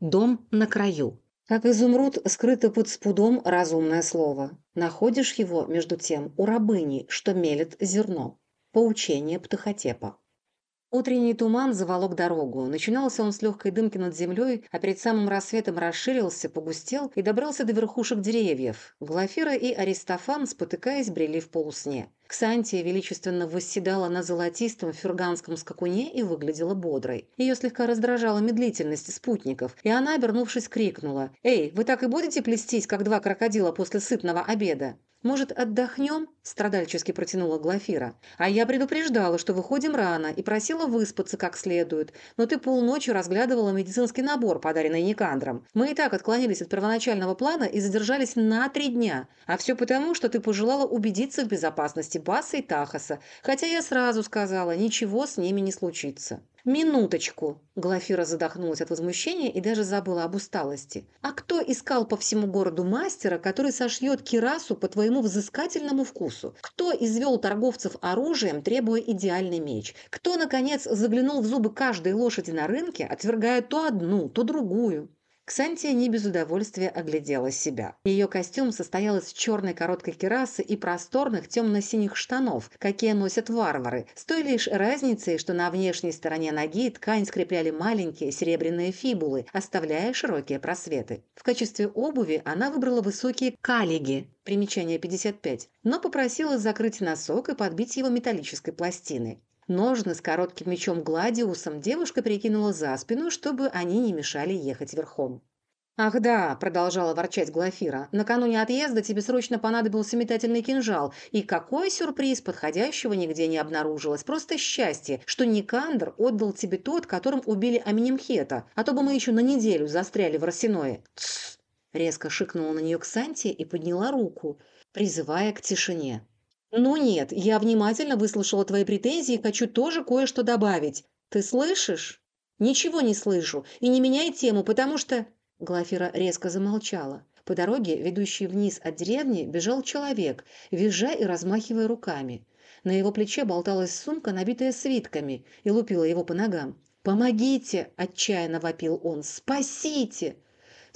Дом на краю. Как изумруд скрыто под спудом разумное слово. Находишь его, между тем, у рабыни, что мелет зерно. Поучение Птахотепа. Утренний туман заволок дорогу. Начинался он с легкой дымки над землей, а перед самым рассветом расширился, погустел и добрался до верхушек деревьев. Глафира и Аристофан, спотыкаясь, брели в полусне. Ксантия величественно восседала на золотистом ферганском скакуне и выглядела бодрой. Ее слегка раздражала медлительность спутников, и она, обернувшись, крикнула «Эй, вы так и будете плестись, как два крокодила после сытного обеда?» «Может, отдохнем?» – страдальчески протянула Глафира. «А я предупреждала, что выходим рано, и просила выспаться как следует. Но ты полночи разглядывала медицинский набор, подаренный Никандром. Мы и так отклонились от первоначального плана и задержались на три дня. А все потому, что ты пожелала убедиться в безопасности Баса и Тахаса, хотя я сразу сказала, ничего с ними не случится». «Минуточку!» Глафира задохнулась от возмущения и даже забыла об усталости. «А кто искал по всему городу мастера, который сошьет кирасу по твоему взыскательному вкусу? Кто извел торговцев оружием, требуя идеальный меч? Кто, наконец, заглянул в зубы каждой лошади на рынке, отвергая то одну, то другую?» Ксантия не без удовольствия оглядела себя. Ее костюм состоял из черной короткой керасы и просторных темно-синих штанов, какие носят варвары, с той лишь разницей, что на внешней стороне ноги ткань скрепляли маленькие серебряные фибулы, оставляя широкие просветы. В качестве обуви она выбрала высокие калиги, примечание 55, но попросила закрыть носок и подбить его металлической пластиной. Ножны с коротким мечом Гладиусом девушка перекинула за спину, чтобы они не мешали ехать верхом. «Ах да», – продолжала ворчать Глафира, – «накануне отъезда тебе срочно понадобился метательный кинжал, и какой сюрприз подходящего нигде не обнаружилось. Просто счастье, что Никандр отдал тебе тот, которым убили Аминемхета, а то бы мы еще на неделю застряли в Росиное». «Тссс!» – резко шикнула на нее Ксантия и подняла руку, призывая к тишине. «Ну нет, я внимательно выслушала твои претензии и хочу тоже кое-что добавить. Ты слышишь?» «Ничего не слышу. И не меняй тему, потому что...» Глафира резко замолчала. По дороге, ведущей вниз от деревни, бежал человек, визжа и размахивая руками. На его плече болталась сумка, набитая свитками, и лупила его по ногам. «Помогите!» – отчаянно вопил он. «Спасите!»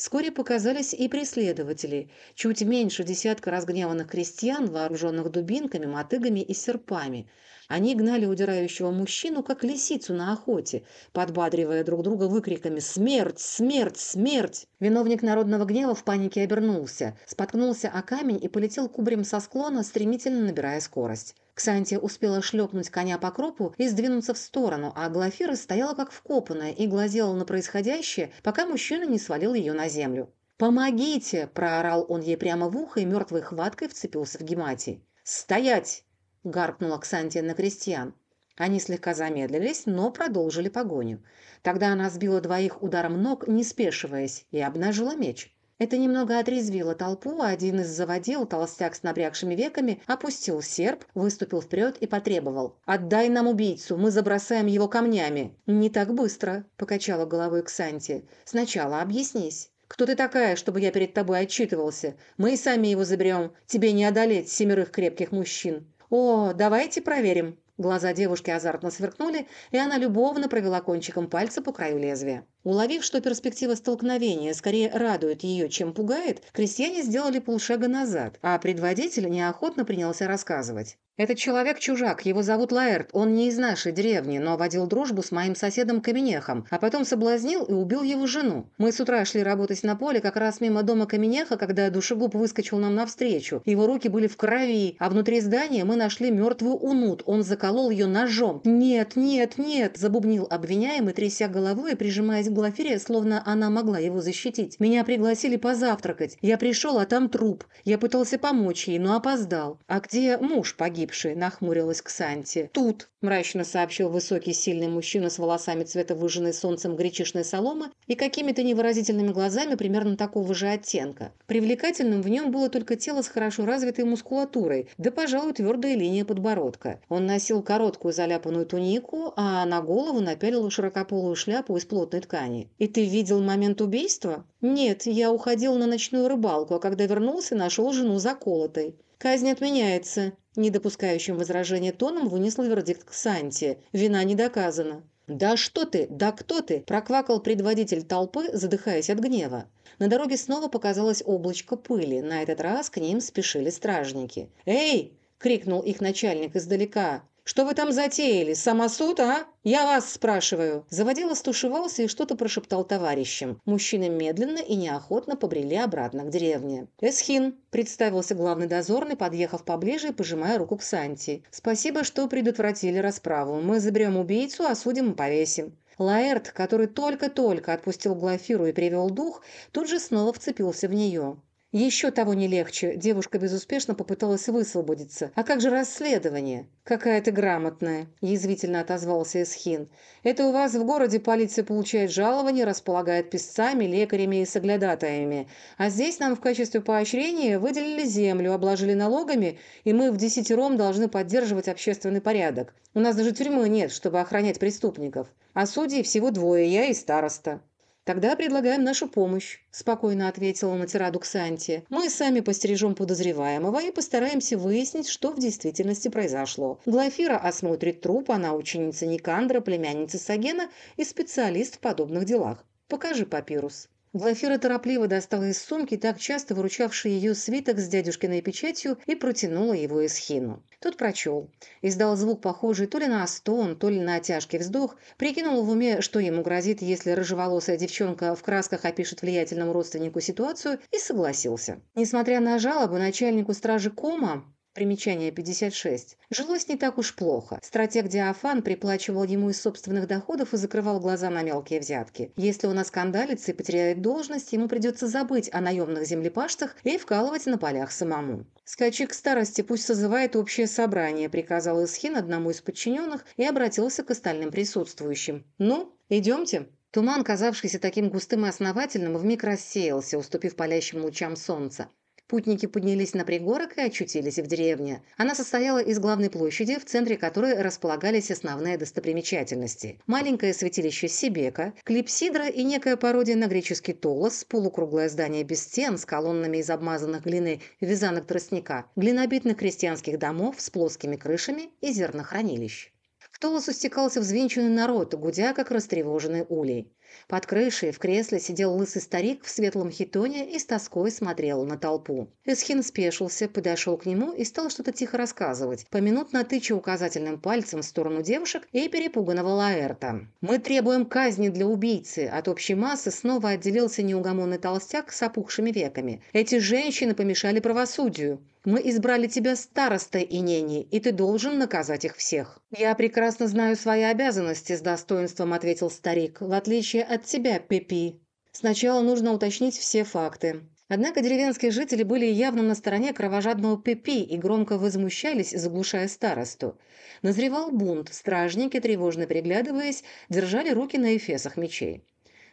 Вскоре показались и преследователи, чуть меньше десятка разгневанных крестьян, вооруженных дубинками, мотыгами и серпами. Они гнали удирающего мужчину, как лисицу на охоте, подбадривая друг друга выкриками «Смерть! Смерть! Смерть!». Виновник народного гнева в панике обернулся, споткнулся о камень и полетел кубрем со склона, стремительно набирая скорость. Ксантия успела шлепнуть коня по кропу и сдвинуться в сторону, а Глафира стояла как вкопанная и глазела на происходящее, пока мужчина не свалил ее на землю. «Помогите!» – проорал он ей прямо в ухо и мертвой хваткой вцепился в гематий. «Стоять!» – гаркнула Ксантия на крестьян. Они слегка замедлились, но продолжили погоню. Тогда она сбила двоих ударом ног, не спешиваясь, и обнажила меч. Это немного отрезвило толпу, а один из заводил, толстяк с набрякшими веками, опустил серп, выступил вперед и потребовал. «Отдай нам убийцу, мы забросаем его камнями». «Не так быстро», – покачала головой Ксанти. «Сначала объяснись». «Кто ты такая, чтобы я перед тобой отчитывался? Мы и сами его заберем. Тебе не одолеть семерых крепких мужчин». «О, давайте проверим». Глаза девушки азартно сверкнули, и она любовно провела кончиком пальца по краю лезвия. Уловив, что перспектива столкновения скорее радует ее, чем пугает, крестьяне сделали полшага назад, а предводитель неохотно принялся рассказывать. «Этот человек чужак, его зовут Лаэрт, он не из нашей деревни, но водил дружбу с моим соседом Каменехом, а потом соблазнил и убил его жену. Мы с утра шли работать на поле как раз мимо дома Каменеха, когда душегуб выскочил нам навстречу. Его руки были в крови, а внутри здания мы нашли мертвую унут, он заколол ее ножом. «Нет, нет, нет!» – забубнил обвиняемый, тряся головой и прижимаясь к Глафире, словно она могла его защитить. «Меня пригласили позавтракать. Я пришел, а там труп. Я пытался помочь ей, но опоздал. А где муж погиб?» погибший», – нахмурилась Ксанти. «Тут», – мрачно сообщил высокий сильный мужчина с волосами цвета выжженной солнцем гречишной соломы и какими-то невыразительными глазами примерно такого же оттенка. Привлекательным в нем было только тело с хорошо развитой мускулатурой, да, пожалуй, твердая линия подбородка. Он носил короткую заляпанную тунику, а на голову напялил широкополую шляпу из плотной ткани. «И ты видел момент убийства?» «Нет, я уходил на ночную рыбалку, а когда вернулся, нашел жену заколотой». «Казнь отменяется», – не допускающим возражения тоном вынесла вердикт Ксанти. «Вина не доказана». «Да что ты? Да кто ты?» – проквакал предводитель толпы, задыхаясь от гнева. На дороге снова показалось облачко пыли. На этот раз к ним спешили стражники. «Эй!» – крикнул их начальник издалека. Что вы там затеяли? Самосуд, а? Я вас спрашиваю!» Заводила стушевался и что-то прошептал товарищам. Мужчины медленно и неохотно побрели обратно к деревне. «Эсхин», — представился главный дозорный, подъехав поближе и пожимая руку к Санти. «Спасибо, что предотвратили расправу. Мы заберем убийцу, осудим и повесим». Лаэрт, который только-только отпустил Глафиру и привел дух, тут же снова вцепился в нее. Еще того не легче. Девушка безуспешно попыталась высвободиться. «А как же расследование?» «Какая ты грамотная», – язвительно отозвался Эсхин. «Это у вас в городе полиция получает жалование, располагает писцами, лекарями и соглядатаями. А здесь нам в качестве поощрения выделили землю, обложили налогами, и мы в десятером должны поддерживать общественный порядок. У нас даже тюрьмы нет, чтобы охранять преступников. А судей всего двое, я и староста». «Тогда предлагаем нашу помощь», – спокойно ответила на тираду Ксанти. «Мы сами постережем подозреваемого и постараемся выяснить, что в действительности произошло. Глафира осмотрит труп, она ученица Никандра, племянница Сагена и специалист в подобных делах. Покажи папирус». Глафира торопливо достала из сумки так часто выручавший ее свиток с дядюшкиной печатью и протянула его Исхину. Тот прочел. Издал звук, похожий то ли на стон, то ли на тяжкий вздох, прикинул в уме, что ему грозит, если рыжеволосая девчонка в красках опишет влиятельному родственнику ситуацию, и согласился. Несмотря на жалобы начальнику стражи Кома, Примечание 56. Жилось не так уж плохо. Стратег Диафан приплачивал ему из собственных доходов и закрывал глаза на мелкие взятки. Если он оскандалится и потеряет должность, ему придется забыть о наемных землепашцах и вкалывать на полях самому. «Скачи к старости, пусть созывает общее собрание», – приказал Исхин одному из подчиненных и обратился к остальным присутствующим. «Ну, идемте». Туман, казавшийся таким густым и основательным, вмиг рассеялся, уступив палящим лучам солнца. Путники поднялись на пригорок и очутились в деревне. Она состояла из главной площади, в центре которой располагались основные достопримечательности. Маленькое святилище Сибека, клипсидра и некая пародия на греческий толос, полукруглое здание без стен с колоннами из обмазанных глины вязанок тростника, глинобитных крестьянских домов с плоскими крышами и зернохранилищ. К толосу стекался взвинченный народ, гудя, как растревоженный улей. Под крышей в кресле сидел лысый старик в светлом хитоне и с тоской смотрел на толпу. Эсхин спешился, подошел к нему и стал что-то тихо рассказывать, поминутно тыча указательным пальцем в сторону девушек и перепуганного Лаэрта. «Мы требуем казни для убийцы!» От общей массы снова отделился неугомонный толстяк с опухшими веками. «Эти женщины помешали правосудию. Мы избрали тебя старостой Инени, и ты должен наказать их всех». «Я прекрасно знаю свои обязанности», – с достоинством ответил старик. «В отличие отличие от тебя, Пепи. Сначала нужно уточнить все факты. Однако деревенские жители были явно на стороне кровожадного Пепи и громко возмущались, заглушая старосту. Назревал бунт, стражники, тревожно приглядываясь, держали руки на эфесах мечей.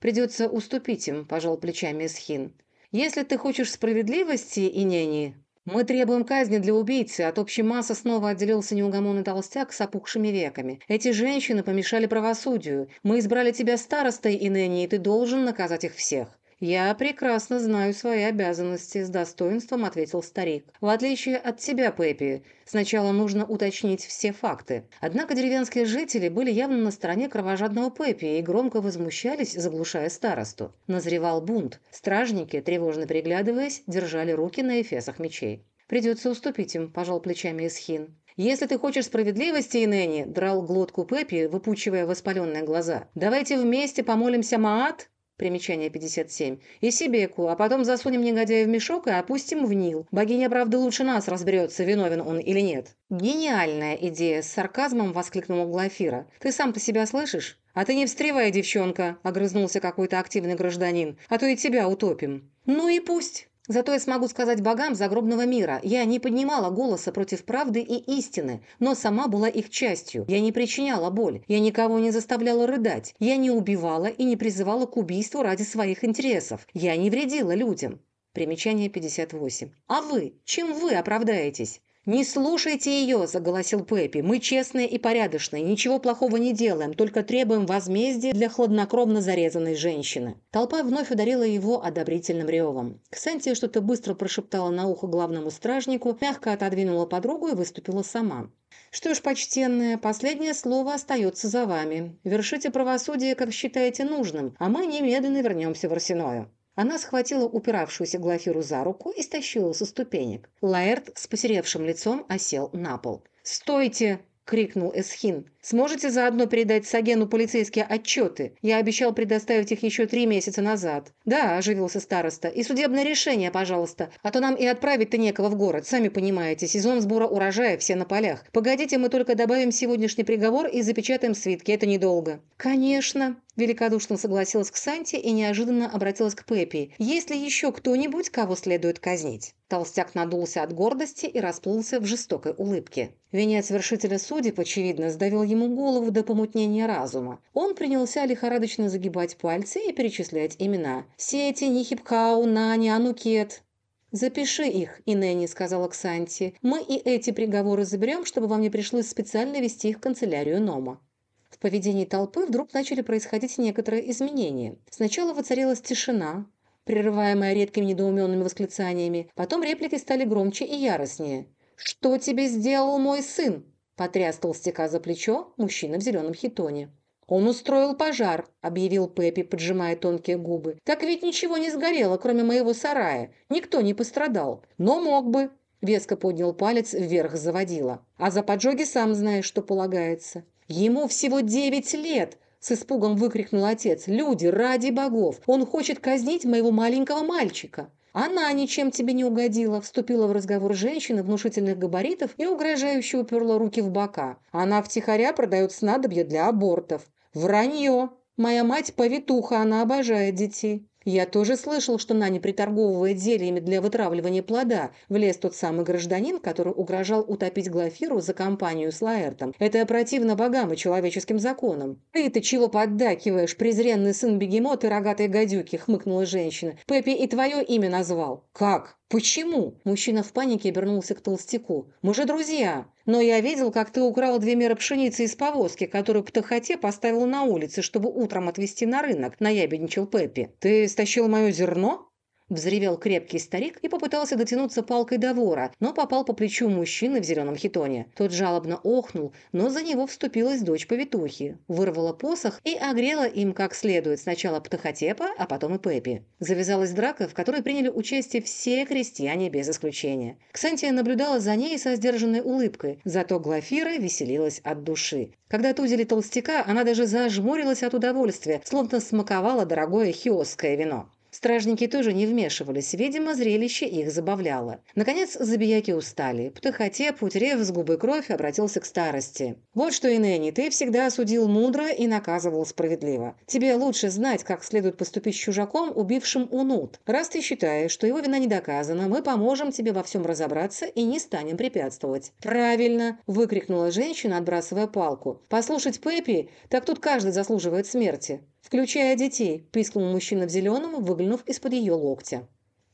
«Придется уступить им», – пожал плечами Эсхин. «Если ты хочешь справедливости, Инени, «Мы требуем казни для убийцы», от общей массы снова отделился неугомонный толстяк с опухшими веками. «Эти женщины помешали правосудию. Мы избрали тебя старостой, Иненни, и ты должен наказать их всех». «Я прекрасно знаю свои обязанности», – с достоинством ответил старик. «В отличие от тебя, Пеппи, сначала нужно уточнить все факты». Однако деревенские жители были явно на стороне кровожадного Пеппи и громко возмущались, заглушая старосту. Назревал бунт. Стражники, тревожно приглядываясь, держали руки на эфесах мечей. «Придется уступить им», – пожал плечами Исхин. «Если ты хочешь справедливости, Иненни», – драл глотку Пеппи, выпучивая воспаленные глаза. «Давайте вместе помолимся Маат Примечание 57. И Сибеку, а потом засунем негодяя в мешок и опустим в Нил. Богиня, правда, лучше нас разберется, виновен он или нет. Гениальная идея, с сарказмом воскликнула Глафира. Ты сам-то себя слышишь? «А ты не встревай, девчонка!» – огрызнулся какой-то активный гражданин. «А то и тебя утопим». «Ну и пусть!» Зато я смогу сказать богам загробного мира, я не поднимала голоса против правды и истины, но сама была их частью. Я не причиняла боль, я никого не заставляла рыдать, я не убивала и не призывала к убийству ради своих интересов, я не вредила людям. Примечание 58. А вы? Чем вы оправдаетесь? «Не слушайте ее!» – заголосил Пеппи. «Мы честные и порядочные, ничего плохого не делаем, только требуем возмездия для хладнокровно зарезанной женщины». Толпа вновь ударила его одобрительным ревом. Ксантия что-то быстро прошептала на ухо главному стражнику, мягко отодвинула подругу и выступила сама. Что ж, почтенная, последнее слово остается за вами. Вершите правосудие, как считаете нужным, а мы немедленно вернемся в Арсеную. Она схватила упиравшуюся Глафиру за руку и стащила со ступенек. Лаэрт с посеревшим лицом осел на пол. «Стойте!» — крикнул Эсхин. «Сможете заодно передать Сагену полицейские отчеты? Я обещал предоставить их еще три месяца назад». «Да», — оживился староста. «И судебное решение, пожалуйста. А то нам и отправить-то некого в город. Сами понимаете, сезон сбора урожая, все на полях. Погодите, мы только добавим сегодняшний приговор и запечатаем свитки. Это недолго». «Конечно», Великодушно согласилась Ксанти и неожиданно обратилась к Пеппи. «Есть ли еще кто-нибудь, кого следует казнить?» Толстяк надулся от гордости и расплылся в жестокой улыбке. Венец вершителя судеб, очевидно, сдавил ему голову до помутнения разума. Он принялся лихорадочно загибать пальцы и перечислять имена. «Сети, Нихипкау, Нани, Анукет». «Запиши их», — Иненни сказала Ксанти. «Мы и эти приговоры заберем, чтобы вам не пришлось специально вести их в канцелярию Нома». В поведении толпы вдруг начали происходить некоторые изменения. Сначала воцарилась тишина, прерываемая редкими недоуменными восклицаниями. Потом реплики стали громче и яростнее. «Что тебе сделал мой сын?» – потряс толстяка за плечо мужчина в зеленом хитоне. «Он устроил пожар», – объявил Пеппи, поджимая тонкие губы. «Так ведь ничего не сгорело, кроме моего сарая. Никто не пострадал. Но мог бы». Веско поднял палец вверх заводила. «А за поджоги сам знаешь, что полагается». «Ему всего девять лет!» – с испугом выкрикнул отец. «Люди, ради богов! Он хочет казнить моего маленького мальчика!» «Она ничем тебе не угодила», – вступила в разговор женщина внушительных габаритов и угрожающе уперла руки в бока. «Она втихаря продает снадобье для абортов». «Вранье! Моя мать повитуха, она обожает детей». Я тоже слышал, что Наня приторговывает зельями для вытравливания плода. Влез тот самый гражданин, который угрожал утопить Глафиру за компанию с Лаэртом. Это противно богам и человеческим законам. «Ты-то чего поддакиваешь, презренный сын бегемота и рогатой гадюки?» — хмыкнула женщина. «Пеппи и твое имя назвал». «Как? Почему?» Мужчина в панике обернулся к толстяку. «Мы же друзья. Но я видел, как ты украл две меры пшеницы из повозки, которую Птахоте поставил на улице, чтобы утром отвезти на рынок», — наябедничал Пеппи. «Ты стащил мое зерно?» Взревел крепкий старик и попытался дотянуться палкой до вора, но попал по плечу мужчины в зеленом хитоне. Тот жалобно охнул, но за него вступилась дочь повитухи. Вырвала посох и огрела им как следует сначала Птахотепа, а потом и Пеппи. Завязалась драка, в которой приняли участие все крестьяне без исключения. Ксантия наблюдала за ней со сдержанной улыбкой, зато Глафира веселилась от души. Когда тузили толстяка, она даже зажмурилась от удовольствия, словно смаковала дорогое хиосское вино. Стражники тоже не вмешивались, видимо, зрелище их забавляло. Наконец, забияки устали. Птахотеп, утерев с губы кровь, обратился к старости. «Вот что, Иненни, ты всегда судил мудро и наказывал справедливо. Тебе лучше знать, как следует поступить с чужаком, убившим Унут. Раз ты считаешь, что его вина не доказана, мы поможем тебе во всем разобраться и не станем препятствовать». «Правильно!» – выкрикнула женщина, отбрасывая палку. «Послушать Пеппи, так тут каждый заслуживает смерти включая детей», – пискнул мужчина в зеленом, выглянув из-под ее локтя.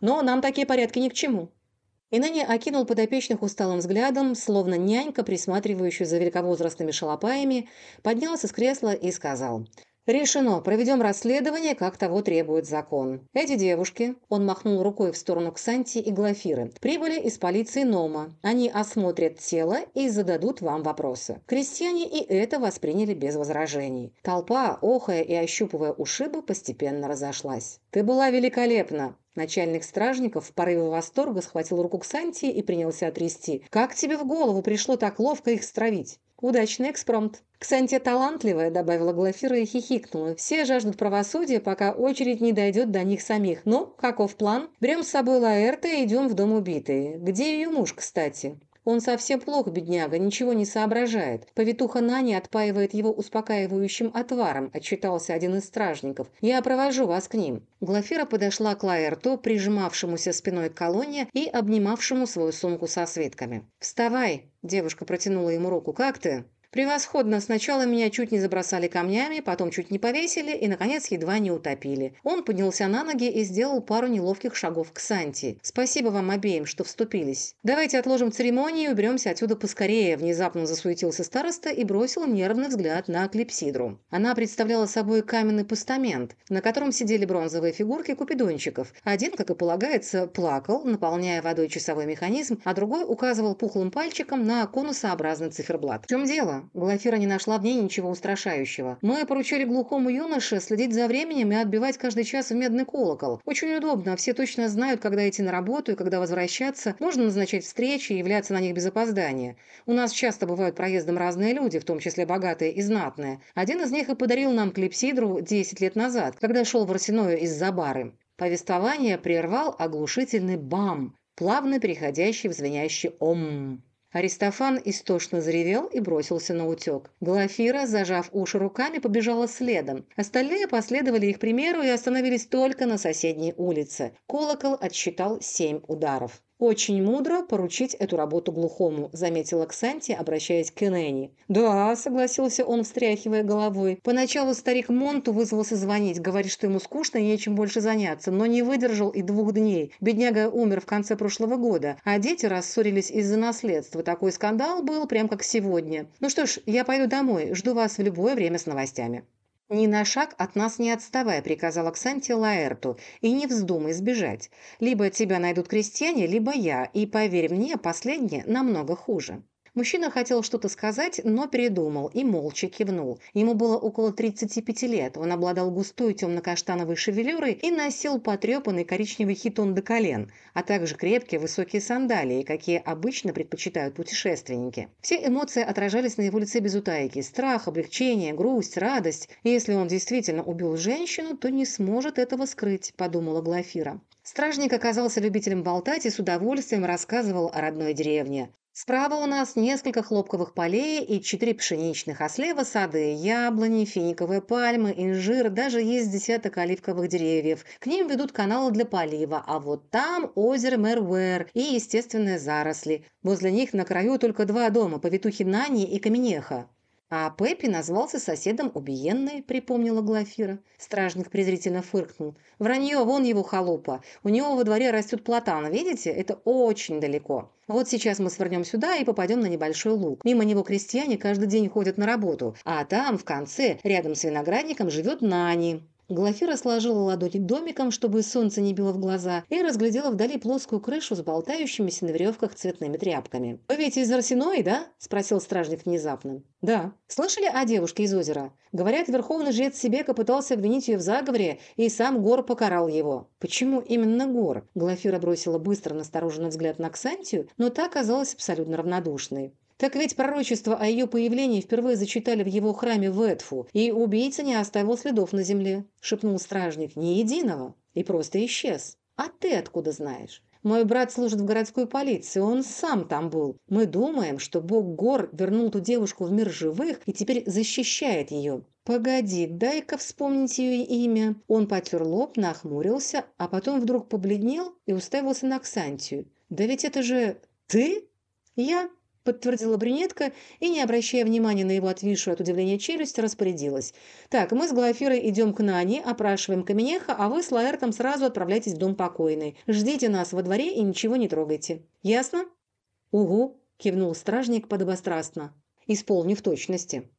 «Но нам такие порядки ни к чему». И ныне окинул подопечных усталым взглядом, словно нянька, присматривающая за великовозрастными шалопаями, поднялся с кресла и сказал – «Решено. Проведем расследование, как того требует закон. Эти девушки...» Он махнул рукой в сторону Ксанти и Глафиры. «Прибыли из полиции Нома. Они осмотрят тело и зададут вам вопросы». Крестьяне и это восприняли без возражений. Толпа, охая и ощупывая ушибы, постепенно разошлась. «Ты была великолепна!» Начальник стражников в порыве восторга схватил руку Ксанти и принялся трясти. «Как тебе в голову пришло так ловко их стравить?» «Удачный экспромт». «Ксантия талантливая», — добавила Глафира и хихикнула. «Все жаждут правосудия, пока очередь не дойдет до них самих. Ну, каков план? Берем с собой Лаэрта и идем в дом убитой. Где ее муж, кстати?» Он совсем плох, бедняга, ничего не соображает. Повитуха Нани отпаивает его успокаивающим отваром, отчитался один из стражников. Я провожу вас к ним. Глафира подошла к Лаэрту, прижимавшемуся спиной к колонне и обнимавшему свою сумку со свитками. «Вставай!» – девушка протянула ему руку. «Как ты?» «Превосходно. Сначала меня чуть не забросали камнями, потом чуть не повесили и, наконец, едва не утопили». Он поднялся на ноги и сделал пару неловких шагов к Санти. «Спасибо вам обеим, что вступились. Давайте отложим церемонию и уберемся отсюда поскорее», – внезапно засуетился староста и бросил нервный взгляд на клипсидру. Она представляла собой каменный постамент, на котором сидели бронзовые фигурки купидончиков. Один, как и полагается, плакал, наполняя водой часовой механизм, а другой указывал пухлым пальчиком на конусообразный циферблат. В чем дело? Глафира не нашла в ней ничего устрашающего. Мы поручили глухому юноше следить за временем и отбивать каждый час в медный колокол. Очень удобно, все точно знают, когда идти на работу и когда возвращаться. Можно назначать встречи и являться на них без опоздания. У нас часто бывают проездом разные люди, в том числе богатые и знатные. Один из них и подарил нам клипсидру 10 лет назад, когда шел в Арсеную из-за бары. Повествование прервал оглушительный бам, плавно переходящий в звенящий «ом». Аристофан истошно заревел и бросился на утек. Глафира, зажав уши руками, побежала следом. Остальные последовали их примеру и остановились только на соседней улице. Колокол отсчитал семь ударов. «Очень мудро поручить эту работу глухому», – заметила Ксанти, обращаясь к Энени. «Да», – согласился он, встряхивая головой. Поначалу старик Монту вызвался звонить, говорит, что ему скучно и нечем больше заняться, но не выдержал и двух дней. Бедняга умер в конце прошлого года, а дети рассорились из-за наследства. Такой скандал был, прям как сегодня. Ну что ж, я пойду домой, жду вас в любое время с новостями. «Ни на шаг от нас не отставай», – приказал Оксанте Лаэрту, – «и не вздумай сбежать. Либо тебя найдут крестьяне, либо я, и, поверь мне, последнее намного хуже». Мужчина хотел что-то сказать, но передумал и молча кивнул. Ему было около 35 лет, он обладал густой темно-каштановой шевелюрой и носил потрепанный коричневый хитон до колен, а также крепкие высокие сандалии, какие обычно предпочитают путешественники. Все эмоции отражались на его лице без утайки – страх, облегчение, грусть, радость. И если он действительно убил женщину, то не сможет этого скрыть, подумала Глафира. Стражник оказался любителем болтать и с удовольствием рассказывал о родной деревне. Справа у нас несколько хлопковых полей и четыре пшеничных, а слева сады, яблони, финиковые пальмы, инжир, даже есть десяток оливковых деревьев. К ним ведут каналы для полива, а вот там озеро Мервер и естественные заросли. Возле них на краю только два дома, повитухи Нани и Каменеха. А Пеппи назвался соседом убиенной, припомнила Глафира. Стражник презрительно фыркнул. Вранье, вон его халупа. У него во дворе растет платан, видите? Это очень далеко. Вот сейчас мы свернем сюда и попадем на небольшой луг. Мимо него крестьяне каждый день ходят на работу. А там, в конце, рядом с виноградником, живет Нани. Глафира сложила ладони домиком, чтобы солнце не било в глаза, и разглядела вдали плоскую крышу с болтающимися на веревках цветными тряпками. «Вы ведь из Арсенои, да?» – спросил стражник внезапно. «Да». «Слышали о девушке из озера? Говорят, верховный жрец Себека пытался обвинить ее в заговоре, и сам Гор покарал его». «Почему именно Гор?» Глафира бросила быстро настороженный взгляд на Ксантию, но та оказалась абсолютно равнодушной. Так ведь пророчество о ее появлении впервые зачитали в его храме в Эдфу, и убийца не оставил следов на земле, шепнул стражник, ни единого, и просто исчез. А ты откуда знаешь? Мой брат служит в городской полиции, он сам там был. Мы думаем, что бог гор вернул ту девушку в мир живых и теперь защищает ее. Погоди, дай-ка вспомнить ее имя. Он потер лоб, нахмурился, а потом вдруг побледнел и уставился на Ксантию. Да ведь это же ты? Я подтвердила брюнетка и, не обращая внимания на его отвисшую от удивления челюсть, распорядилась. «Так, мы с Глафирой идем к Нане, опрашиваем Каменеха, а вы с Лаэртом сразу отправляйтесь в дом покойной. Ждите нас во дворе и ничего не трогайте. Ясно?» «Угу», – кивнул стражник подобострастно. «Исполни в точности».